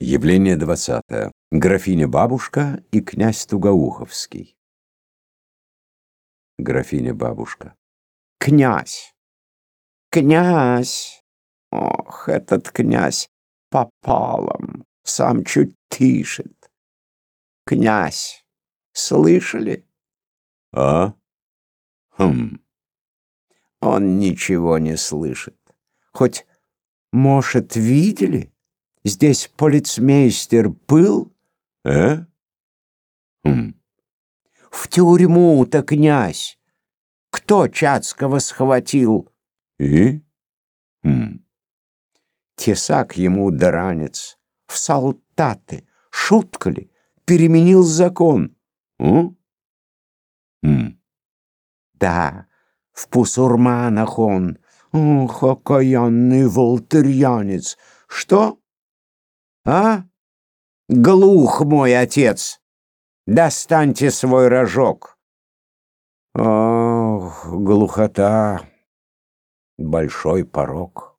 Явление двадцатое. Графиня-бабушка и князь Тугоуховский. Графиня-бабушка. Князь! Князь! Ох, этот князь попалом, сам чуть тишит. Князь, слышали? А? Хм. Он ничего не слышит. Хоть, может, видели? Здесь полицмейстер был? Э? Хм. В тюрьму-то, князь. Кто Чацкого схватил? И? Хм. Тесак ему даранец. В солдаты. Шутка ли? Переменил закон. М? Хм. Да, в пусурманах он. Ох, окаянный волтерьянец. Что? А? Глух мой отец. Достаньте свой рожок. Ох, глухота. Большой порог.